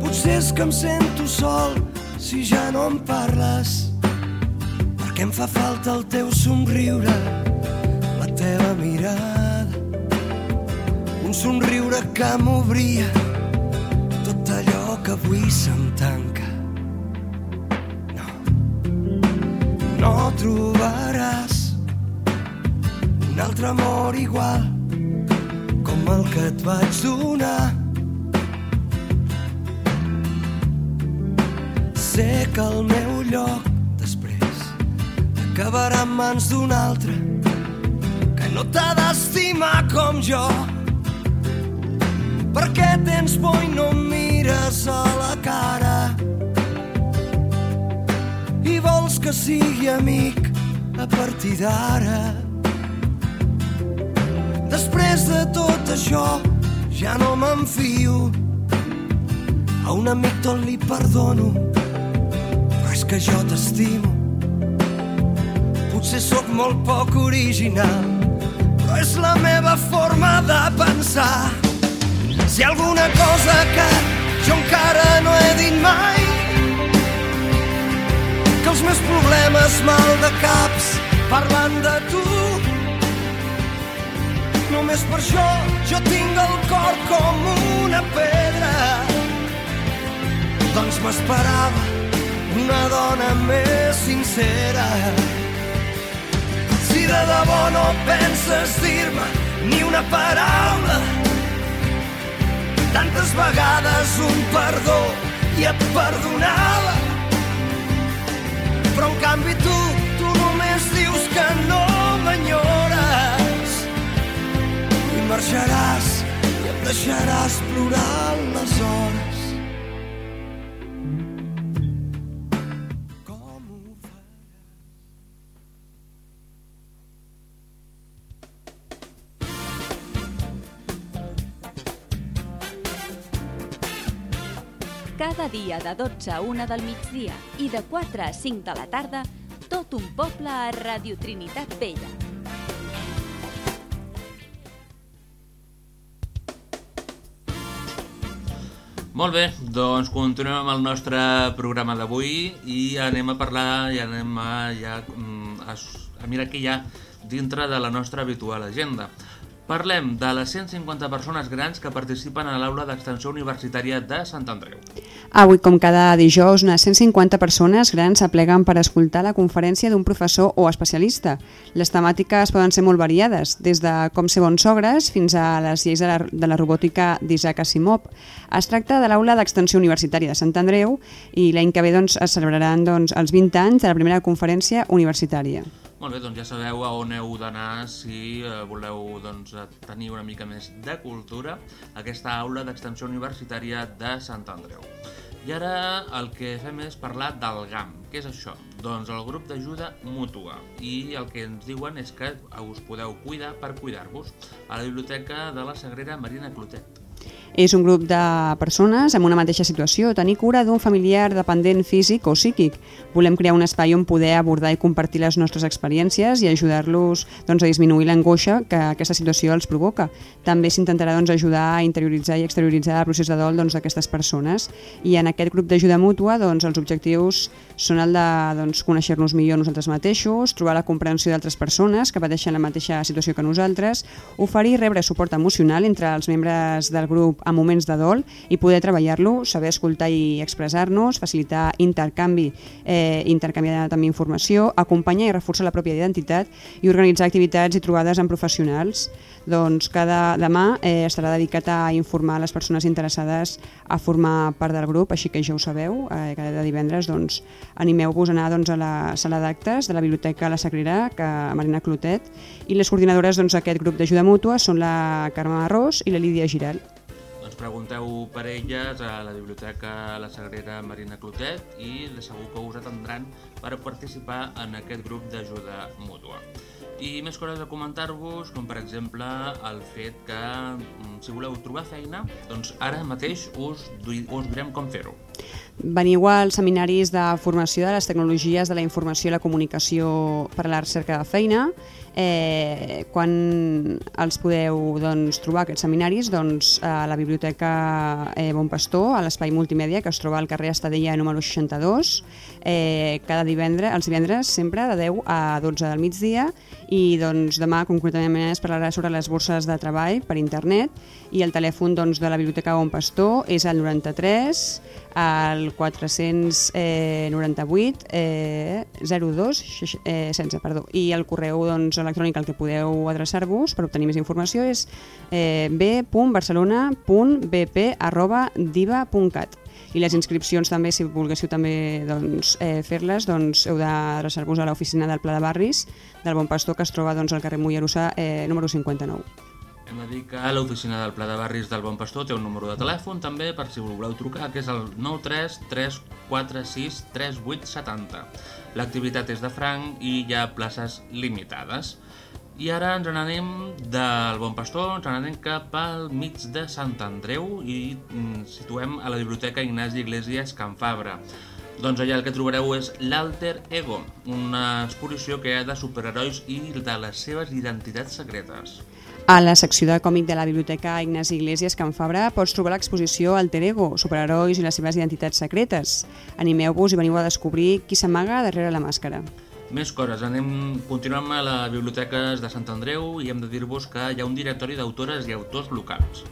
Potser és que em sento sol si ja no em parles. Perquè em fa falta el teu somriure, la teva mirada. Un somriure que m'obria tot allò que avui se'm tanca. No, no trobaràs un altre amor igual el que et vaig donar. Sé que el meu lloc després acabarà en mans d'un altre que no t'ha d'estimar com jo. Per què tens por i no em mires a la cara? I vols que sigui amic a partir d'ara? Després de tot això ja no m'enfio. A un amic tot li perdono, però és que jo t'estimo. Potser sóc molt poc original, però és la meva forma de pensar. Si alguna cosa que jo encara no he dit mai, que els meus problemes mal de caps parlant de tu, Només per això jo tinc el cor com una pedra. Doncs m'esperava una dona més sincera. Si de debò no penses dir-me ni una paraula, tantes vegades un perdó i et perdonava. Però en canvi tu, tu només dius que no m'enyores marxaràs i em deixaràs plorant les hores. Com ho? Cada dia de 12 a 1 del migdia i de 4 a 5 de la tarda, tot un poble a Radio Trinitat Vella. Molt bé, doncs continuem amb el nostre programa d'avui i anem a parlar i anem a, ja, mm, a, a mirar què hi ha dintre de la nostra habitual agenda. Parlem de les 150 persones grans que participen a l'aula d'extensió universitària de Sant Andreu. Avui, com cada dijous, unes 150 persones grans s'apleguen per escoltar la conferència d'un professor o especialista. Les temàtiques poden ser molt variades, des de com ser bons sogres fins a les lleis de la, de la robòtica d'Isaac Asimov. Es tracta de l'aula d'extensió universitària de Sant Andreu i l'any que ve doncs, es celebraran doncs, els 20 anys de la primera conferència universitària. Molt bé, doncs ja sabeu a on heu d'anar si eh, voleu doncs, eh, tenir una mica més de cultura aquesta aula d'extensió universitària de Sant Andreu. I ara el que fem és parlar del GAM. Què és això? Doncs el grup d'ajuda mútua. I el que ens diuen és que us podeu cuidar per cuidar-vos a la biblioteca de la Sagrera Marina Clotet. És un grup de persones amb una mateixa situació, tenir cura d'un familiar dependent físic o psíquic. Volem crear un espai on poder abordar i compartir les nostres experiències i ajudar-los doncs, a disminuir l'angoixa que aquesta situació els provoca. També s'intentarà doncs, ajudar a interioritzar i exterioritzar el procés de dol doncs, d'aquestes persones. I en aquest grup d'ajuda mútua doncs, els objectius són el de doncs, conèixer-nos millor nosaltres mateixos, trobar la comprensió d'altres persones que pateixen la mateixa situació que nosaltres, oferir i rebre suport emocional entre els membres del grup a moments de dol i poder treballar-lo, saber escoltar i expressar-nos, facilitar intercanvi, eh, intercanviar també informació, acompanyar i reforçar la pròpia identitat i organitzar activitats i trobades amb professionals. Doncs cada demà eh, estarà dedicat a informar les persones interessades a formar part del grup, així que ja ho sabeu, eh, cada divendres doncs, animeu-vos a anar doncs, a la sala d'actes de la Biblioteca La Sagrera, que Marina Clotet, i les coordinadores doncs, d'aquest grup d'ajuda mútua són la Carme Arròs i la Lídia Giral. Pregunteu per elles a la Biblioteca La Sagrera Marina Clotet i de segur que us atendran per participar en aquest grup d'ajuda mútua. I més coses a comentar-vos, com per exemple el fet que mm, si voleu trobar feina, doncs ara mateix us, us direm com fer-ho. Veniu als seminaris de formació de les tecnologies de la informació i la comunicació per a la recerca de feina. Eh, quan els podeu doncs, trobar aquests seminaris? Doncs, a la Biblioteca eh, Bon Pastor, a l'espai multimèdia que es troba al carrer Estadella número 62, eh, cada divendres, els divendres sempre de 10 a 12 del migdia i doncs, demà concretament es parlarà sobre les borses de treball per internet i el telèfon doncs, de la Biblioteca Bon Pastor és el 93 al 498 eh, 02 eh, sense, perdó. I el correu doncs, electrònic al que podeu adreçar-vos per obtenir més informació és eh, b.barcelona.bp.diva.cat i les inscripcions també, si volguéssiu també doncs, eh, fer-les, doncs heu d'adreçar-vos a l'oficina del Pla de Barris del Bon Pastor que es troba doncs, al carrer Mollerussa eh, número 59. Hem de dir que l'oficina del Pla de Barris del Bon Pastor té un número de telèfon també per si voleu trucar, que és el 93 346 3870. L'activitat és de franc i hi ha places limitades. I ara ens n'anem del Bon Pastor, ens n'anem cap al mig de Sant Andreu i mm, situem a la Biblioteca Ignasi Iglesias Can Fabra. Doncs allà el que trobareu és l'Alter Ego, una exposició que hi ha de superherois i de les seves identitats secretes. A la secció de còmic de la Biblioteca Ignasi Iglesias Can Fabra pots trobar l'exposició Alter Ego, superherois i les seves identitats secretes. Animeu-vos i veniu a descobrir qui s'amaga darrere la màscara. Més coses, anem, continuem a la Biblioteca de Sant Andreu i hem de dir-vos que hi ha un directori d'autores i autors locals.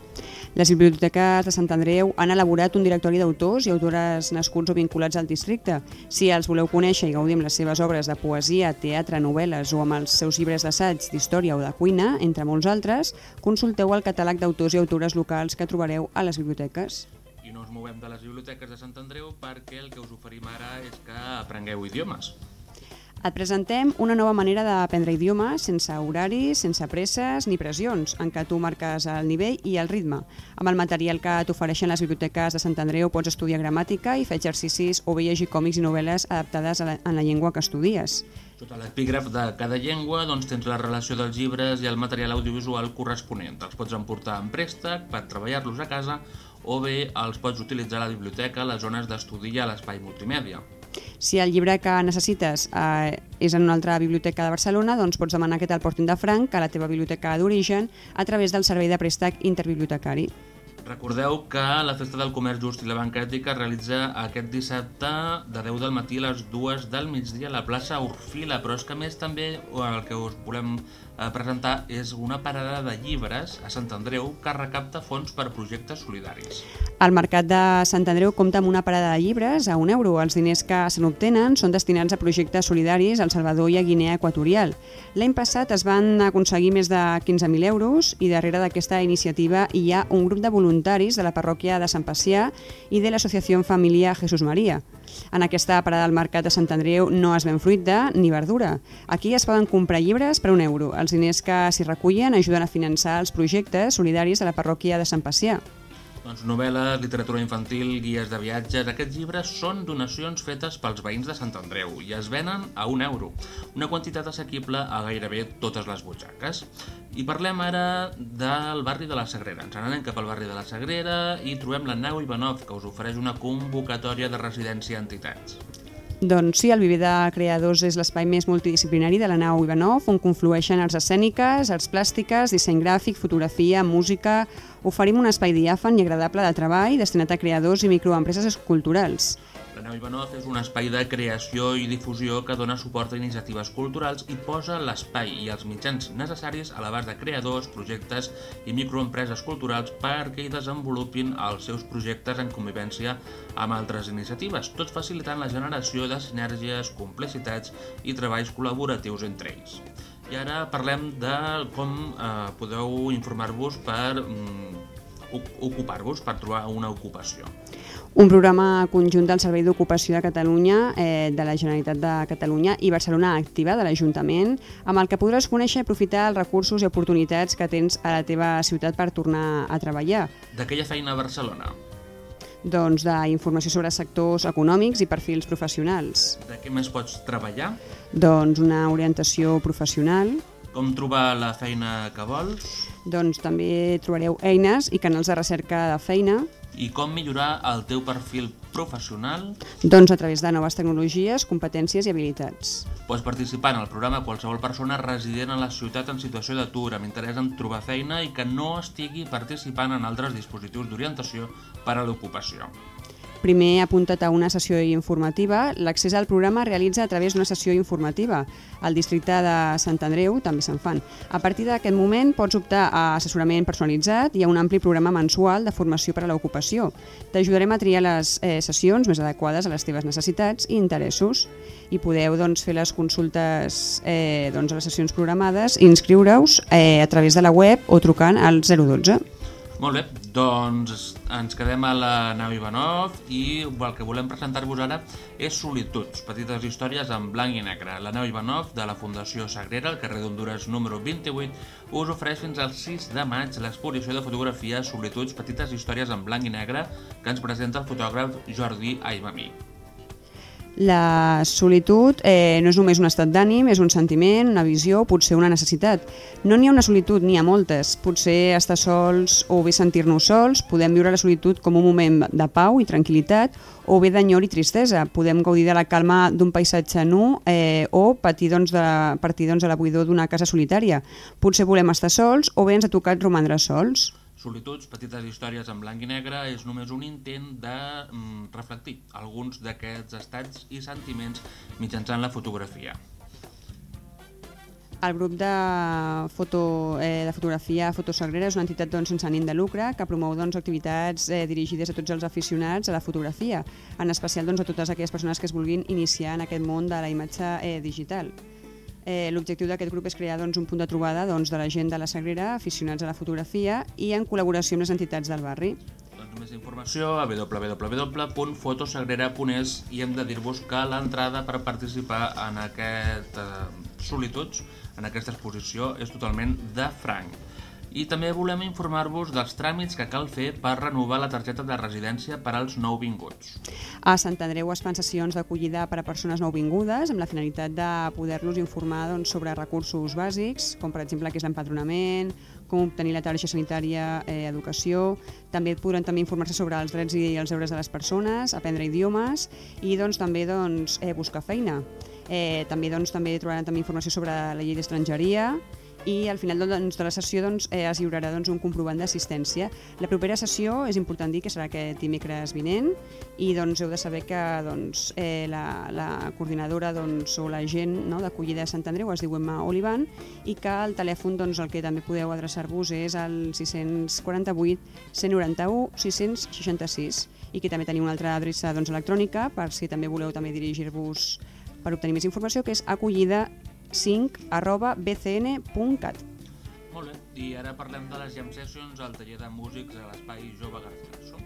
Les biblioteques de Sant Andreu han elaborat un directori d'autors i autores nascuts o vinculats al districte. Si els voleu conèixer i gaudir amb les seves obres de poesia, teatre, novel·les o amb els seus llibres d'assaig, d'història o de cuina, entre molts altres, consulteu el catàleg d'autors i autores locals que trobareu a les biblioteques. I no us movem de les biblioteques de Sant Andreu perquè el que us oferim ara és que aprengueu idiomes. Et presentem una nova manera d'aprendre idiomes sense horaris, sense presses ni pressions, en què tu marques el nivell i el ritme. Amb el material que t'ofereixen les biblioteques de Sant Andreu pots estudiar gramàtica i fer exercicis o bé llegir còmics i novel·les adaptades a la, en la llengua que estudies. Sota l'epígraf de cada llengua doncs, tens la relació dels llibres i el material audiovisual corresponent. Els pots emportar en préstec per treballar-los a casa o bé els pots utilitzar a la biblioteca a les zones d'estudi i a l'espai multimèdia. Si el llibre que necessites eh, és en una altra biblioteca de Barcelona, doncs pots demanar que te'l portin de franc a la teva biblioteca d'origen a través del servei de préstec interbibliotecari. Recordeu que la Festa del Comerç Just i la Banca Ètica es realitza aquest dissabte de 10 del matí a les 2 del migdia a la plaça Orfila, però és que més també el que us volem a presentar és una parada de llibres a Sant Andreu que recapta fons per projectes solidaris. El mercat de Sant Andreu compta amb una parada de llibres a un euro. Els diners que se n'obtenen són destinats a projectes solidaris al Salvador i a Guinea Equatorial. L'any passat es van aconseguir més de 15.000 euros i darrere d'aquesta iniciativa hi ha un grup de voluntaris de la parròquia de Sant Pacià i de l'Associació Família Jesús Maria. En aquesta parada del mercat de Sant Andreu no es ven fruita ni verdura. Aquí es poden comprar llibres per un euro. Els diners que s'hi recullen ajuden a finançar els projectes solidaris de la parròquia de Sant Pacià. Doncs novel·les, literatura infantil, guies de viatges... Aquests llibres són donacions fetes pels veïns de Sant Andreu i es venen a un euro, una quantitat assequible a gairebé totes les butxaques. I parlem ara del barri de la Sagrera. Ens n'anem cap al barri de la Sagrera i trobem la Nau Ivanov, que us ofereix una convocatòria de residència a entitats. Doncs sí, el Viver de Creadors és l'espai més multidisciplinari de la nau Ivanov, on conflueixen arts escèniques, arts plàstiques, disseny gràfic, fotografia, música... Oferim un espai diàfan i agradable de treball destinat a creadors i microempreses culturals. La nau Ivanov és un espai de creació i difusió que dona suport a iniciatives culturals i posa l'espai i els mitjans necessaris a l'abast de creadors, projectes i microempreses culturals perquè hi desenvolupin els seus projectes en convivència amb altres iniciatives, tot facilitant la generació de sinergies, complicitats i treballs col·laboratius entre ells. I ara parlem de com eh, podeu informar-vos per mm, ocupar-vos, per trobar una ocupació. Un programa conjunt del Servei d'Ocupació de Catalunya, eh, de la Generalitat de Catalunya i Barcelona Activa, de l'Ajuntament, amb el que podràs conèixer i aprofitar els recursos i oportunitats que tens a la teva ciutat per tornar a treballar. D'aquella feina a Barcelona? Doncs d'informació sobre sectors econòmics i perfils professionals. De què més pots treballar? Doncs una orientació professional. Com trobar la feina que vols? Doncs també trobareu eines i canals de recerca de feina. I com millorar el teu perfil professional? Doncs a través de noves tecnologies, competències i habilitats. Pots participar en el programa qualsevol persona resident en la ciutat en situació d'atur, amb interès en trobar feina i que no estigui participant en altres dispositius d'orientació per a l'ocupació. Primer apunta't a una sessió informativa. L'accés al programa es realitza a través d'una sessió informativa. Al districte de Sant Andreu també se'n fan. A partir d'aquest moment pots optar a assessorament personalitzat i a un ampli programa mensual de formació per a l'ocupació. T'ajudarem a triar les eh, sessions més adequades a les teves necessitats i interessos i podeu doncs, fer les consultes eh, doncs, a les sessions programades i inscriure-us eh, a través de la web o trucant al 012. Molt bé, doncs ens quedem a la nau Ivanov i el que volem presentar-vos ara és Solituds, petites històries en blanc i negre. La nau Ivanov de la Fundació Sagrera, al carrer d'Honduras número 28, us ofereix fins al 6 de maig l'exposició de fotografia Solituds, petites històries en blanc i negre que ens presenta el fotògraf Jordi Aimamí. La solitud eh, no és només un estat d'ànim, és un sentiment, una visió, potser una necessitat. No n'hi ha una solitud, n'hi ha moltes. Potser estar sols o bé sentir-nos sols, podem viure la solitud com un moment de pau i tranquil·litat, o bé d'enyor i tristesa. Podem gaudir de la calma d'un paisatge nu eh, o patir, doncs, de, partir doncs, de la buidor d'una casa solitària. Potser volem estar sols o bé ens ha tocat romandre sols. Solituds, petites històries en blanc i negre, és només un intent de mm, reflectir alguns d'aquests estats i sentiments mitjançant la fotografia. El grup de, foto, eh, de fotografia Fotosagrera és una entitat doncs, sense ànim de lucre que promou doncs, activitats eh, dirigides a tots els aficionats a la fotografia, en especial doncs, a totes aquelles persones que es vulguin iniciar en aquest món de la imatge eh, digital. Eh, L'objectiu d'aquest grup és crear doncs, un punt de trobada doncs, de la gent de la Sagrera, aficionats a la fotografia i en col·laboració amb les entitats del barri. Doncs més informació a www.fotosagrera.es i hem de dir-vos que l'entrada per participar en aquest eh, Solituds, en aquesta exposició, és totalment de franc. I també volem informar-vos dels tràmits que cal fer per renovar la targeta de residència per als nouvinguts. A Sant Andreu es fan sessions d'acollida per a persones nouvingudes amb la finalitat de poder-los informar doncs, sobre recursos bàsics, com per exemple què és l'empadronament, com obtenir la targeta sanitària, eh, educació. També podran també informar-se sobre els drets i els deures de les persones, aprendre idiomes i doncs, també doncs, eh, buscar feina. Eh, també doncs, també trobaran també informació sobre la llei d'estrangeria, i al final doncs, de la sessió doncs, eh, es lliurarà doncs, un comprovant d'assistència. La propera sessió és important dir que serà aquest dimecres vinent i doncs, heu de saber que doncs, eh, la, la coordinadora doncs, o la gent no, d'acollida de Sant Andreu es diu Emma Olivan i que el telèfon doncs, el que també podeu adreçar-vos és el 648 191 666 i que també teniu una altra adreça doncs, electrònica per si també voleu també dirigir-vos per obtenir més informació, que és acollida 5 arroba bcn.cat. Molt bé, i ara parlem de les jam sessions al taller de músics a l'Espai Jove Garcilaso.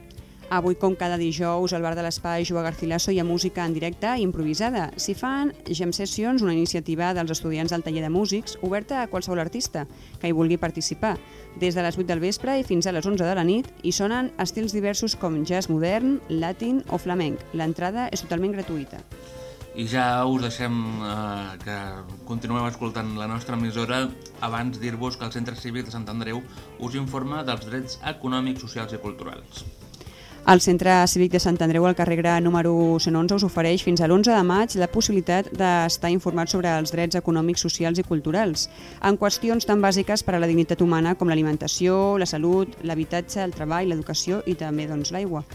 Avui, com cada dijous, al bar de l'Espai Jove Garcilaso hi ha música en directe i improvisada. S'hi fan Jam Sessions, una iniciativa dels estudiants del taller de músics, oberta a qualsevol artista que hi vulgui participar. Des de les 8 del vespre i fins a les 11 de la nit hi sonen estils diversos com jazz modern, latin o flamenc. L'entrada és totalment gratuïta. I ja us deixem eh, que continueu escoltant la nostra emissora abans dir-vos que el Centre Cívic de Sant Andreu us informa dels drets econòmics, socials i culturals. El Centre Cívic de Sant Andreu al carrer Gra número 111 us ofereix fins a l'11 de maig la possibilitat d'estar informat sobre els drets econòmics, socials i culturals en qüestions tan bàsiques per a la dignitat humana com l'alimentació, la salut, l'habitatge, el treball, l'educació i també doncs, l'aigua.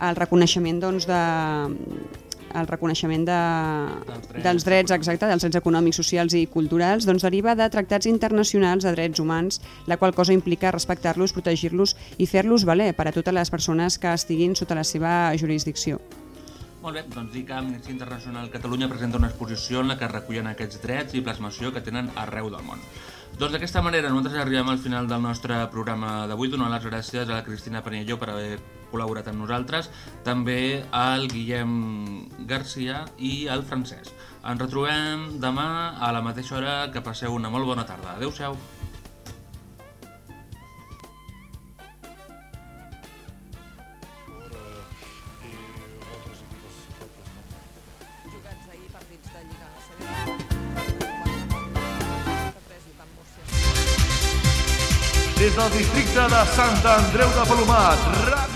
el reconeixement doncs, de, el reconeixement de, Dels drets. dels drets, exacte, dels drets econòmics, socials i culturals, doncs deriva de tractats internacionals de drets humans, la qual cosa implica respectar-los, protegir-los i fer-los valer per a totes les persones que estiguin sota la seva jurisdicció. Molt bé, doncs dir que Amnistia Internacional Catalunya presenta una exposició en la que recullen aquests drets i plasmació que tenen arreu del món. Doncs d'aquesta manera nosaltres arribem al final del nostre programa d'avui, donant les gràcies a la Cristina Panielló per haver col·laborat amb nosaltres, també al Guillem Garcia i al Francesc. Ens retrobem demà a la mateixa hora, que passeu una molt bona tarda. Adéu-siau. Des del districte de Sant Andreu de Palomat, Ràdio